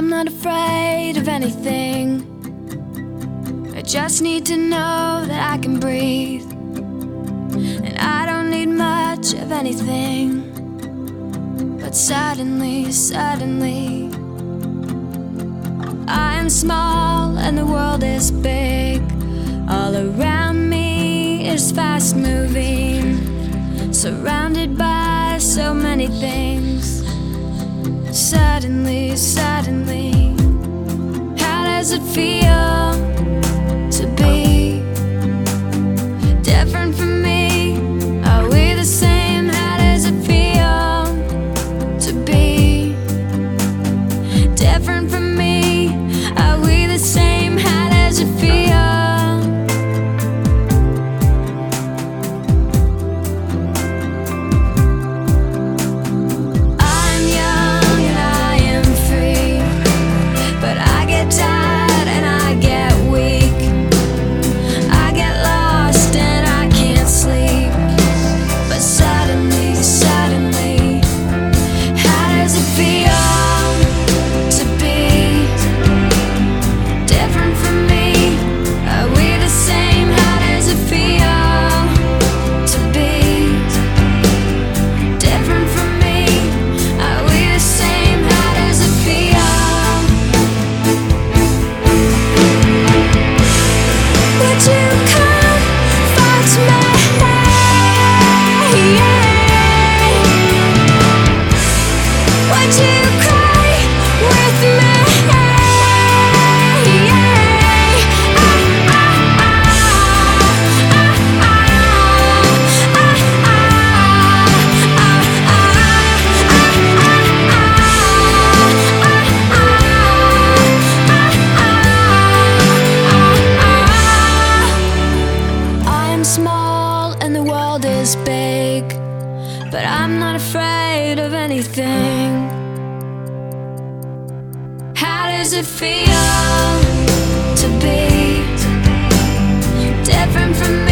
I'm not afraid of anything. I just need to know that I can breathe. And I don't need much of anything. But suddenly, suddenly, I am small and the world is big. All around me is fast moving, surrounded by so many things. Suddenly, suddenly, small and the world is big, but I'm not afraid of anything. How does it feel to be different from me?